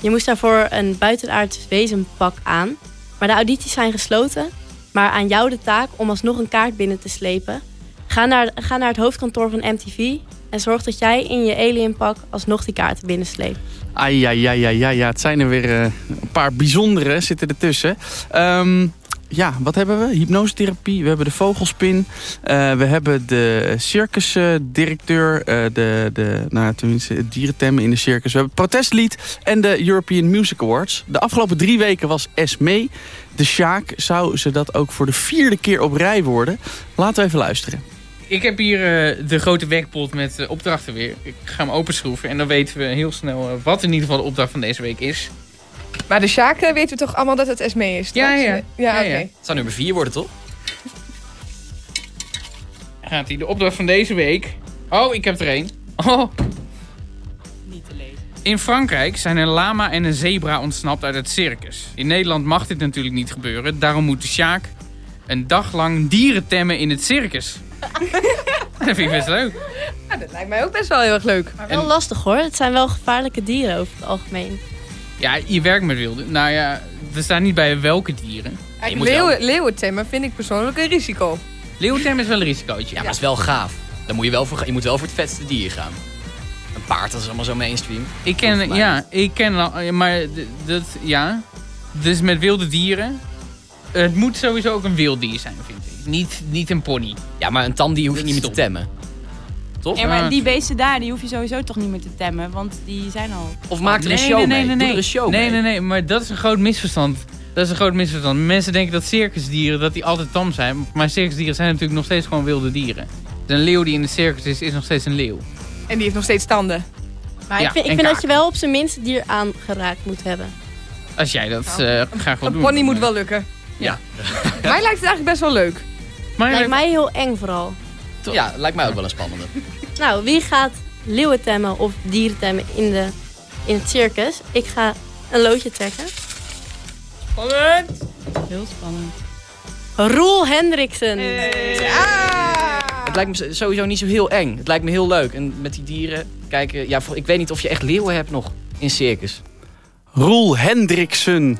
Je moest daarvoor een buitenaards wezenpak aan. Maar de audities zijn gesloten. Maar aan jou de taak om alsnog een kaart binnen te slepen. Ga naar, ga naar het hoofdkantoor van MTV en zorg dat jij in je alienpak alsnog die kaarten binnensleept. Ai, ja, ja, ja. Het zijn er weer eh, een paar bijzondere zitten ertussen. Ehm ja, wat hebben we? Hypnosetherapie, we hebben de vogelspin. eh, we hebben de circusdirecteur, eh de, de, nou, tenminste, het dierentemmen in de circus. We hebben het protestlied en de European Music Awards. De afgelopen drie weken was Esme. De Sjaak zou ze dat ook voor de vierde keer op rij worden. Laten we even luisteren. Ik heb hier eh, de grote werkpot met opdrachten weer. Ik ga hem openschroeven en dan weten we heel snel wat in ieder geval de opdracht van deze week is. Maar de Sjaak eh, weten we toch allemaal dat het Esme is? Ja, ja. Ja, ja, ja. Het zou nummer vier worden, toch? Gaat hij de opdracht van deze week. Oh, ik heb er één. Oh. In Frankrijk zijn een lama en een zebra ontsnapt uit het circus. In Nederland mag dit natuurlijk niet gebeuren. Daarom moet de Sjaak een dag lang dieren temmen in het circus. dat vind ik best leuk. Ja, dat lijkt mij ook best wel heel erg leuk. Maar wel lastig hoor. Het zijn wel gevaarlijke dieren over het algemeen. Ja, je werkt met wilde. Nou ja, er staat niet bij welke dieren. Eigenlijk leeuwen, leeuwentemmen vind ik persoonlijk een risico. Leeuwentemmen is wel een risicootje. Ja, maar is wel gaaf. Dan moet je wel voor, je moet wel voor het vetste dier gaan. Een paard, dat is allemaal zo mainstream. Ik ken, ja, ik ken, al- maar d- dat, ja. Dus met wilde dieren. Het moet sowieso ook een wild dier zijn, vind ik. Niet, niet een pony. Ja, maar een tamdier hoef je niet meer te temmen. Toch? Ja, maar die beesten daar, die hoef je sowieso toch niet meer te temmen. Want die zijn al... Of maak er een show nee, nee, mee. nee, Doe nee. er een show nee, mee. nee, nee, maar dat is een groot misverstand. Dat is een groot misverstand. Mensen denken dat circusdieren dat die altijd tam zijn. Maar circusdieren zijn natuurlijk nog steeds gewoon wilde dieren. Dus een leeuw die in de circus is, is nog steeds een leeuw. En die heeft nog steeds tanden. Maar Ja, ik vind, ik vind dat je wel op zijn minst dier aangeraakt moet hebben. Als jij dat eh, graag wil Een doen. pony moet wel lukken. Ja. Mij lijkt het eigenlijk best wel leuk. Maar Lijkt mij heel eng vooral. Ja, lijkt mij ook wel een spannende. Nou, wie gaat leeuwen temmen of dieren temmen in, de, in het circus? Ik ga een loodje trekken. Spannend. Heel spannend. Roel Hendriksen. Het lijkt me sowieso niet zo heel eng. Het lijkt me heel leuk. En met die dieren kijken... Ja, ik weet niet of je echt leeuwen hebt nog in circus. Roel Hendriksen.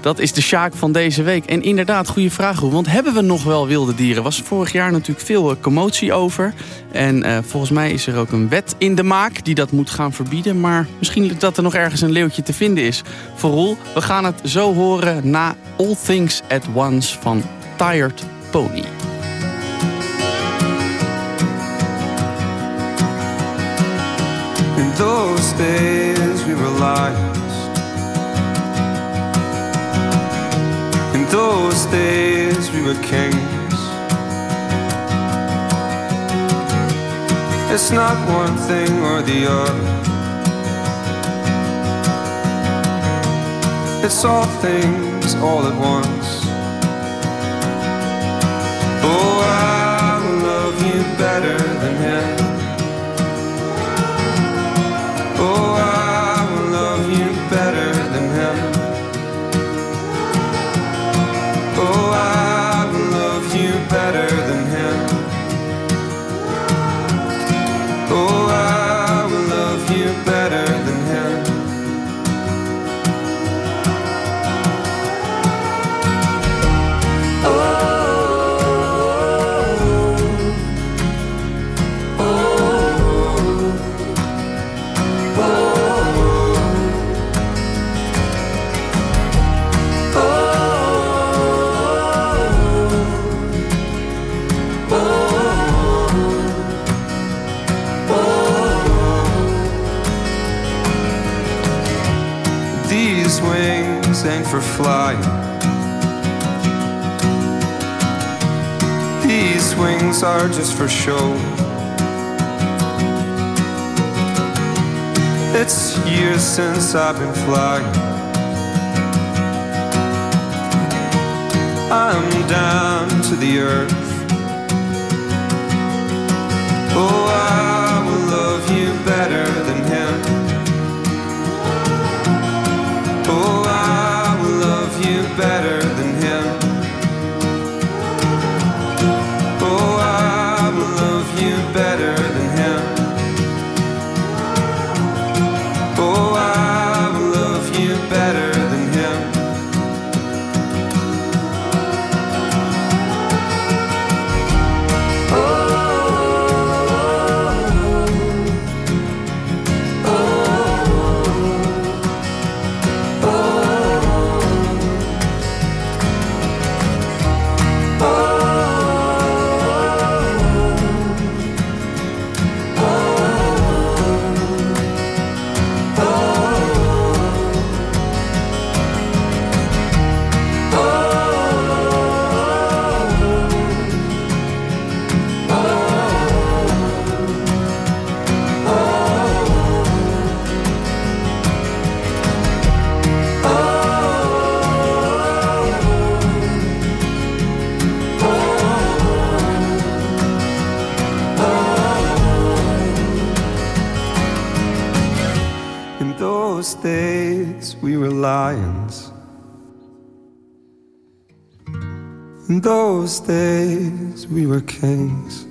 Dat is de Sjaak van deze week. En inderdaad, goede vraag Roel. Want hebben we nog wel wilde dieren? Was vorig jaar natuurlijk veel eh, commotie over. En eh, volgens mij is er ook een wet in de maak die dat moet gaan verbieden. Maar misschien dat er nog ergens een leeuwtje te vinden is. Voor Roel, we gaan het zo horen na All Things at Once van Tired Pony. In those days we were. Those days we were kings. It's not one thing or the other. It's all things all at once. Oh, I love you better since I've been flying. I'm down to the earth. Lions. In those days we were kings.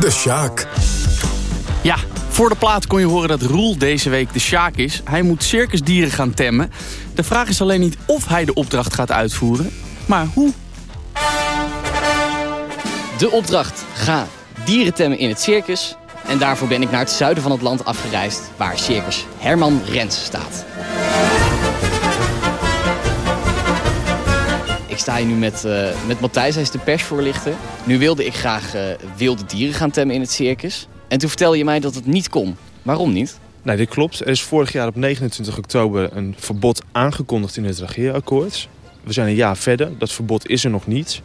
De Sjaak. Ja, voor de plaat kon je horen dat Roel deze week de Sjaak is. Hij moet circusdieren gaan temmen. De vraag is alleen niet of hij de opdracht gaat uitvoeren, maar hoe. De opdracht, ga dieren temmen in het circus. En daarvoor ben ik naar het zuiden van het land afgereisd, waar circus Herman Rens staat. Ik sta hier nu met, eh, met Matthijs, hij is de persvoorlichter. Nu wilde ik graag eh, wilde dieren gaan temmen in het circus. En toen vertelde je mij dat het niet kon. Waarom niet? Nee, dit klopt. Er is vorig jaar op 29 oktober een verbod aangekondigd in het regeerakkoord. We zijn een jaar verder, dat verbod is er nog niet.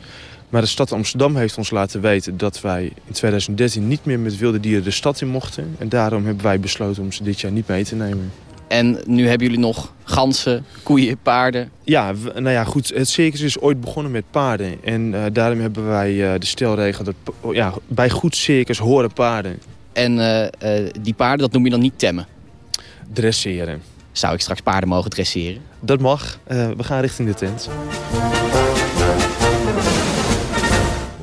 Maar de stad Amsterdam heeft ons laten weten dat wij in 2013 niet meer met wilde dieren de stad in mochten. En daarom hebben wij besloten om ze dit jaar niet mee te nemen. En nu hebben jullie nog ganzen, koeien, paarden. Ja, nou ja, goed. Het circus is ooit begonnen met paarden. En eh, daarom hebben wij eh, de stelregel dat pa- ja, bij goed circus horen paarden. En eh, die paarden, dat noem je dan niet temmen? Dresseren. Zou ik straks paarden mogen dresseren? Dat mag. We gaan richting de tent.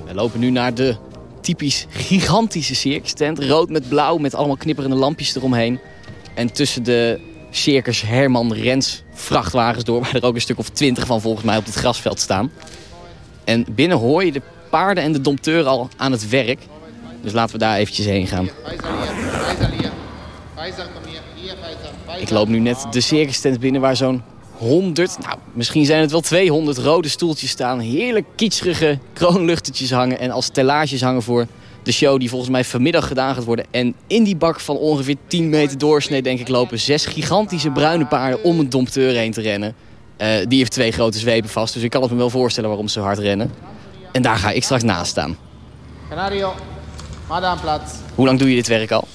We lopen nu naar de typisch gigantische circus tent. Rood met blauw, met allemaal knipperende lampjes eromheen. En tussen de circus Herman Rens vrachtwagens door... waar er ook een stuk of twintig van volgens mij op dit grasveld staan. En binnen hoor je de paarden en de dompteur al aan het werk. Dus laten we daar eventjes heen gaan. Ik loop nu net de circus tent binnen waar zo'n 100, nou misschien zijn het wel 200 rode stoeltjes staan. Heerlijk kitscherige kroonluchtertjes hangen en als stellages hangen voor de show die volgens mij vanmiddag gedaan gaat worden. En in die bak van ongeveer 10 meter doorsnee denk ik lopen zes gigantische bruine paarden om een dompteur heen te rennen. Eh, die heeft twee grote zwepen vast, dus ik kan het me wel voorstellen waarom ze zo hard rennen. En daar ga ik straks naast staan. Canario, Madame plaats. Hoe lang doe je dit werk al?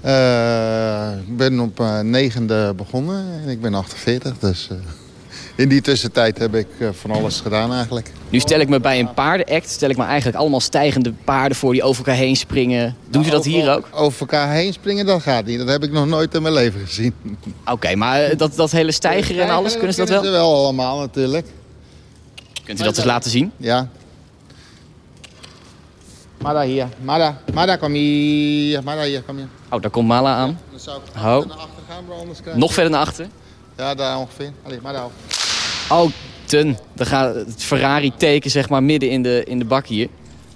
Eh, ik ben op eh, negende begonnen en ik ben 48. Dus eh, in die tussentijd heb ik eh, van alles gedaan eigenlijk. Nu stel ik me bij een paardenact, stel ik me eigenlijk allemaal stijgende paarden voor die over elkaar heen springen. Doen ze dat hier ook? Over elkaar heen springen, dat gaat niet. Dat heb ik nog nooit in mijn leven gezien. Oké, maar eh, dat, dat hele stijgeren en alles, kunnen ze dat wel? Kunnen ze wel allemaal natuurlijk. Kunt u dat eens laten zien? Ja. Mada hier. Mada, Mada, kom hier. Mada hier, kom hier. Oh, daar komt Mala aan. Dan zou ik naar achter gaan, maar anders krijg Nog verder naar achter. Ja, daar ongeveer. Allee, Mada. Oh, ten. Dan gaat het Ferrari-teken zeg maar midden in de, in de bak hier.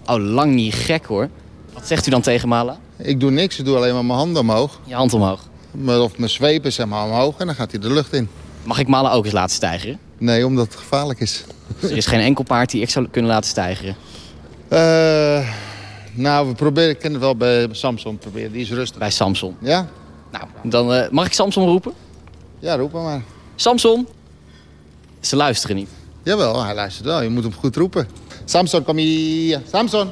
Oh, lang niet gek hoor. Wat zegt u dan tegen Mala? Ik doe niks, ik doe alleen maar mijn handen omhoog. Je hand omhoog. Of mijn zwepen zeg maar omhoog en dan gaat hij de lucht in. Mag ik Mala ook eens laten stijgeren? Nee, omdat het gevaarlijk is. Er is geen enkel paard die ik zou kunnen laten stijgeren. Eh, nou, we proberen, ik ken het wel bij Samson proberen, die is rustig. Bij Samson? Ja? Nou, dan eh, mag ik Samson roepen? Ja, roep maar maar. Samson? Ze luisteren niet. Jawel, hij luistert wel. Je moet hem goed roepen. Samson, kom hier. Samson.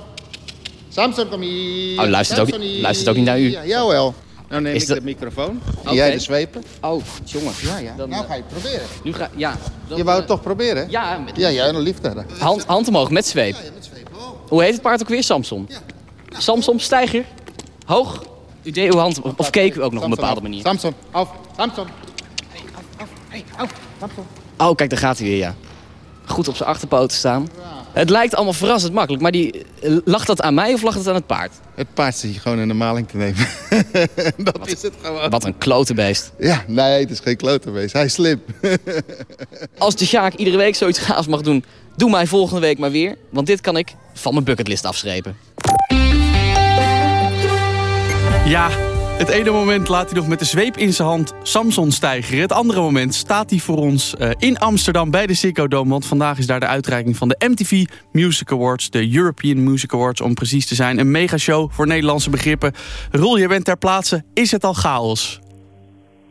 Samson, kom hier. Oh, luistert ook- Samson hier. luistert ook niet naar u? Ja, jawel. Nou neem Is ik dat- de microfoon. Oké. jij de zwepen. Oh, jongen. Ja, ja. Dan, nou eh, ga je het proberen. Nu ga ja. je wou het toch proberen? Ja, met Ja, jij een liefde. Hand, hand omhoog, met zweep. Hoe heet het paard ook weer? Samson. Samson, stijger. Hoog. U deed uw hand, op- of keek u ook nog op een bepaalde manier? Samson, af. Samson. Hey, af. Samson. Oh, kijk, daar gaat hij weer, ja. Goed op zijn achterpoten staan. Het lijkt allemaal verrassend makkelijk, maar die, eh, lag dat aan mij of lag het aan het paard? Het paard zit je gewoon in de maling te nemen. dat is het gewoon. Wat een klote beest. Ja, nee, het is geen klotenbeest. Hij is slim. Als de Sjaak iedere week zoiets gaafs mag doen, doe mij volgende week maar weer. Want dit kan ik van mijn bucketlist afstrepen. Ja, het ene moment laat hij nog met de zweep in zijn hand Samson stijgeren. Het andere moment staat hij voor ons eh, in Amsterdam bij de Ziggo Dome. Want vandaag is daar de uitreiking van de MTV Music Awards. De European Music Awards om precies te zijn. Een megashow voor Nederlandse begrippen. Roel, je bent ter plaatse. Is het al chaos?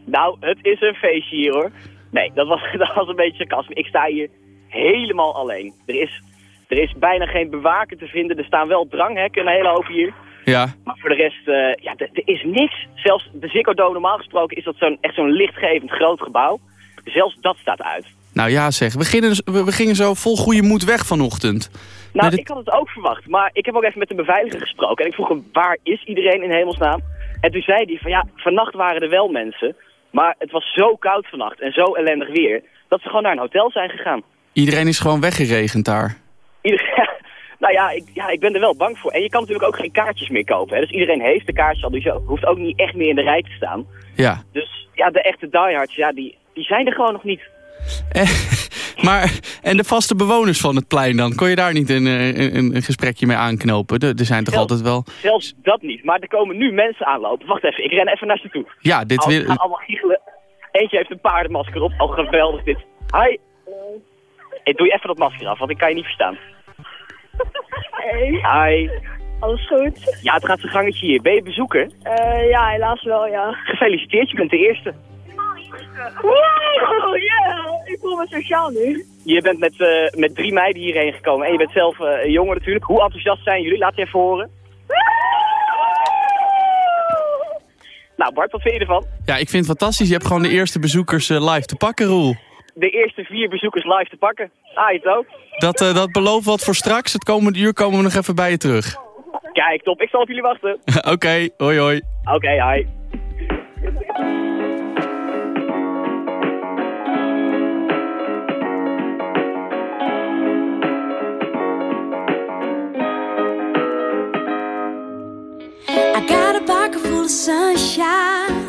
Nou, het is een feestje hier hoor. Nee, dat was, dat was een beetje sarcasme. Ik sta hier helemaal alleen. Er is, er is bijna geen bewaker te vinden. Er staan wel dranghekken, een hele hoop hier. Ja. Maar voor de rest, eh, ja, er is niks. Zelfs de Ziggo Dome, normaal gesproken is dat zo'n, echt zo'n lichtgevend groot gebouw. Zelfs dat staat uit. Nou ja zeg, we gingen, we, gingen zo vol goede moed weg vanochtend. Nou, ik had het ook verwacht. Maar ik heb ook even met de beveiliger gesproken. En ik vroeg hem, waar is iedereen in hemelsnaam? En toen zei hij van, ja, vannacht waren er wel mensen. Maar het was zo koud vannacht en zo ellendig weer... dat ze gewoon naar een hotel zijn gegaan. Iedereen is gewoon weggeregend daar. Ieder, nou ja ik, ja, ik ben er wel bang voor. En je kan natuurlijk ook geen kaartjes meer kopen. Hè? Dus iedereen heeft de kaartjes al. Dus je hoeft ook niet echt meer in de rij te staan. Ja. Dus ja, de echte diehards, ja, die, die zijn er gewoon nog niet. Maar, en de vaste bewoners van het plein dan? Kon je daar niet een, eh, een, een, gesprekje mee aanknopen? Er, er zijn toch Zelfs- altijd wel... Zelfs dat niet. Maar er komen nu mensen aanlopen. Wacht even, ik ren even naar ze toe. Ja, dit Al-. Ze gaan allemaal giechelen. Eentje heeft een paardenmasker op. Oh, geweldig dit. Hi. Hey, doe je even dat masker af, want ik kan je niet verstaan. Hey, Hi. alles goed? Ja, het gaat zijn gangetje hier. Ben je bezoeker? Eh, ja, helaas wel, ja. Gefeliciteerd, je bent de eerste. Wow, yeah! Ik voel me sociaal nu. Je bent met, eh, met drie meiden hierheen gekomen en je bent zelf eh, een jongen natuurlijk. Hoe enthousiast zijn jullie? Laat je even horen. Nou Bart, wat vind je ervan? Ja, ik vind het fantastisch. Je hebt gewoon de eerste bezoekers eh, live te pakken, Roel. De eerste vier bezoekers live te pakken. Ah, ook? Dat, eh, dat belooft wat voor straks. Het komende uur komen we nog even bij je terug. Kijk, top. Ik zal op jullie wachten. Oké, hoi hoi. Oké, hi. I got a pocket full of sunshine.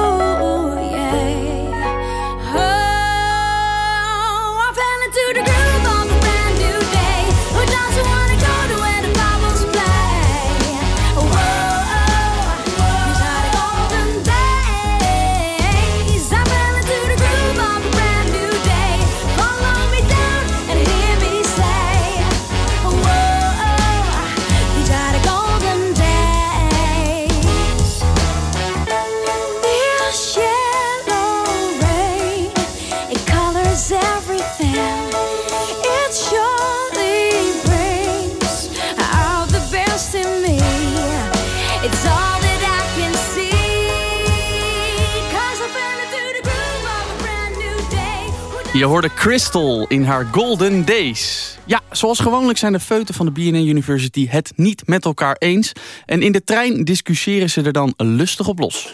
Je hoorde Crystal in haar Golden Days. Ja, zoals gewoonlijk zijn de feuten van de BNN University het niet met elkaar eens. En in de trein discussiëren ze er dan lustig op los.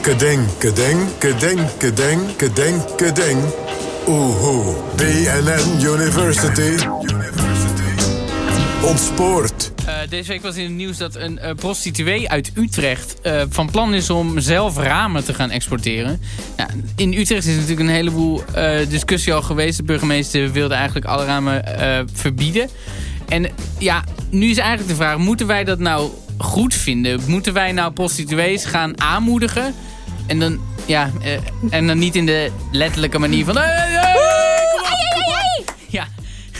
Kedeng, kedeng, kedeng, kedeng, kedeng, kedeng. Oehoe. BNN University. Ontspoort. Eh, deze week was in het nieuws dat een eh, prostituee uit Utrecht eh, van plan is om zelf ramen te gaan exporteren. Nou, in Utrecht is natuurlijk een heleboel eh, discussie al geweest. De burgemeester wilde eigenlijk alle ramen eh, verbieden. En ja, nu is eigenlijk de vraag, moeten wij dat nou goed vinden? Moeten wij nou prostituees gaan aanmoedigen? En dan, ja, eh, en dan niet in de letterlijke manier van... "Hey, hey, hey, kom op." Ja,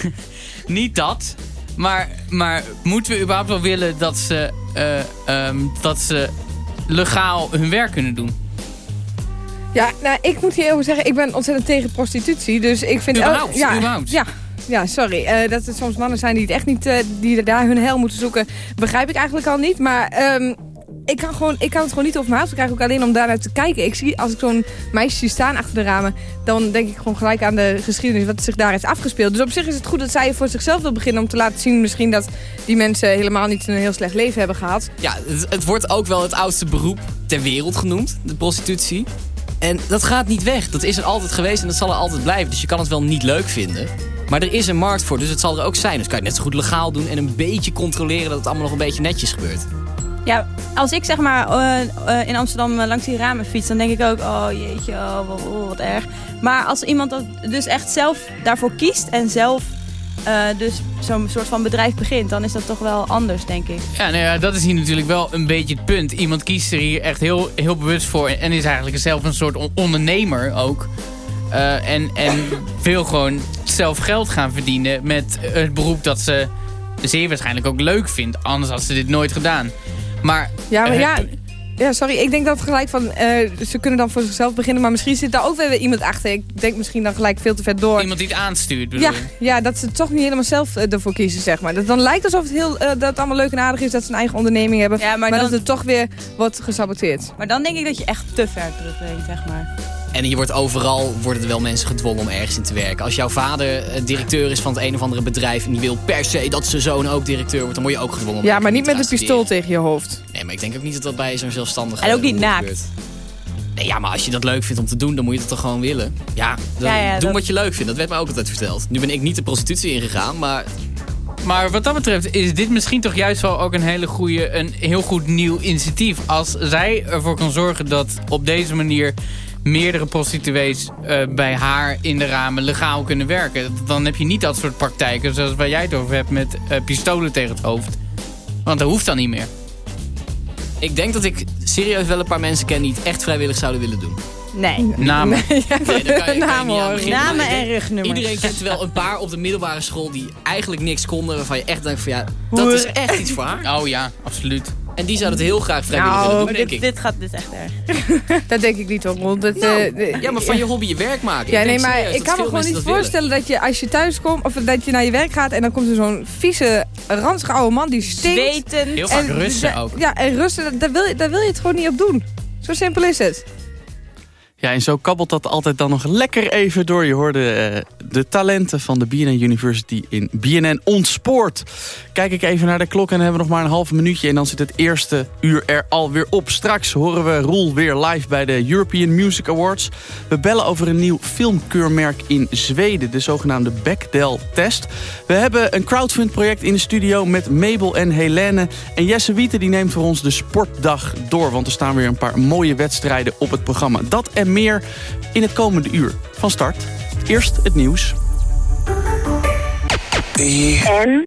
niet dat. Maar, maar moeten we überhaupt wel willen dat ze, eh, ehm, dat ze legaal hun werk kunnen doen? Ja, nou, ik moet hier even zeggen, ik ben ontzettend tegen prostitutie. Dus ik vind... Überhaupt, ja, überhaupt. Ja, ja, sorry. Eh, dat er soms mannen zijn die het echt niet, eh, die daar hun hel moeten zoeken, begrijp ik eigenlijk al niet. Maar ehm, ik, kan gewoon, ik kan het gewoon niet over mijn hoofd krijgen, ook alleen om daarnaar te kijken. Ik zie, als ik zo'n meisje zie staan achter de ramen, dan denk ik gewoon gelijk aan de geschiedenis, wat zich daar heeft afgespeeld. Dus op zich is het goed dat zij voor zichzelf wil beginnen om te laten zien misschien dat die mensen helemaal niet een heel slecht leven hebben gehad. Ja, het, het wordt ook wel het oudste beroep ter wereld genoemd, de prostitutie. En dat gaat niet weg. Dat is er altijd geweest en dat zal er altijd blijven. Dus je kan het wel niet leuk vinden. Maar er is een markt voor, dus het zal er ook zijn. Dus kan je het net zo goed legaal doen en een beetje controleren dat het allemaal nog een beetje netjes gebeurt. Ja, als ik zeg maar eh, eh, in Amsterdam eh, langs die ramen fiets, dan denk ik ook, oh jeetje, oh, wat, oh, wat erg. Maar als iemand dat dus echt zelf daarvoor kiest en zelf dus zo'n soort van bedrijf begint, dan is dat toch wel anders, denk ik. Ja, nou ja, dat is hier natuurlijk wel een beetje het punt. Iemand kiest er hier echt heel, heel bewust voor en is eigenlijk zelf een soort on- ondernemer ook. En, en wil gewoon zelf geld gaan verdienen met het beroep dat ze zeer waarschijnlijk ook leuk vindt. Anders had ze dit nooit gedaan. Maar, Ja, maar eh, ja, ja, sorry. Ik denk dat gelijk van, eh, ze kunnen dan voor zichzelf beginnen, maar misschien zit daar ook weer iemand achter. Ik denk misschien dan gelijk veel te ver door. iemand die het aanstuurt bedoel Ja, je? ja, dat ze toch niet helemaal zelf eh, ervoor kiezen, zeg maar. Dat dan lijkt alsof het, heel, dat het allemaal leuk en aardig is dat ze een eigen onderneming hebben. maar maar dan- dat het toch weer wordt gesaboteerd. Maar dan denk ik dat je echt te ver terugdenkt, zeg maar. En je wordt overal worden er wel mensen gedwongen om ergens in te werken. Als jouw vader eh, directeur is van het een of andere bedrijf... en die wil per se dat zijn zoon ook directeur wordt... dan word je ook gedwongen om Ja, maar niet te met een pistool studeren. tegen je hoofd. Nee, maar ik denk ook niet dat dat bij zo'n zelfstandige... En ook niet beroep naakt. gebeurt. Nee, ja, maar als je dat leuk vindt om te doen, dan moet je het toch gewoon willen. Ja, dan Ja, ja, doen dat- wat je leuk vindt. Dat werd mij ook altijd verteld. Nu ben ik niet de prostitutie ingegaan, maar... Maar wat dat betreft is dit misschien toch juist wel ook een hele goede, een heel goed nieuw initiatief. Als zij ervoor kan zorgen dat op deze manier meerdere prostituees eh, bij haar in de ramen legaal kunnen werken. Dan heb je niet dat soort praktijken zoals waar jij het over hebt met eh, pistolen tegen het hoofd. Want dat hoeft dan niet meer. Ik denk dat ik serieus wel een paar mensen ken die het echt vrijwillig zouden willen doen. Nee. Namen. Nee, kan je- kan Namen. Namen en rugnummers. Iedereen kent wel een paar op de middelbare school die eigenlijk niks konden. Waarvan je echt denkt van ja, dat is echt iets voor haar. Oh ja, absoluut. En die zouden het heel graag vrijwillig Nou, willen doen, denk dit, ik. dit gaat dit is echt erg. Dat denk ik niet, hoor. Want het, Nou, eh, de- ja, maar van je hobby je werk maken. Ja, Ik nee, maar serieus ik dat kan me gewoon niet dat willen. voorstellen dat je als je thuis komt... of dat je naar je werk gaat en dan komt er zo'n vieze, ranzige oude man die stinkt. Zweten. Heel vaak En rusten ook. Ja, en rusten, dat- daar wil, je- daar wil je het gewoon niet op doen. Zo simpel is het. Ja, en zo kabbelt dat altijd dan nog lekker even door. Je hoorde eh, de talenten van de BNN University in BNN Ontspoort. Kijk ik even naar de klok en hebben we nog maar een half minuutje... en dan zit het eerste uur er alweer op. Straks horen we Roel weer live bij de European Music Awards. We bellen over een nieuw filmkeurmerk in Zweden, de zogenaamde Bechdel-test. We hebben een crowdfund-project in de studio met Mabel en Helene. En Jesse Wieten die neemt voor ons de sportdag door... want er staan weer een paar mooie wedstrijden op het programma. Dat en meer in het komende uur van start. Eerst het nieuws. En?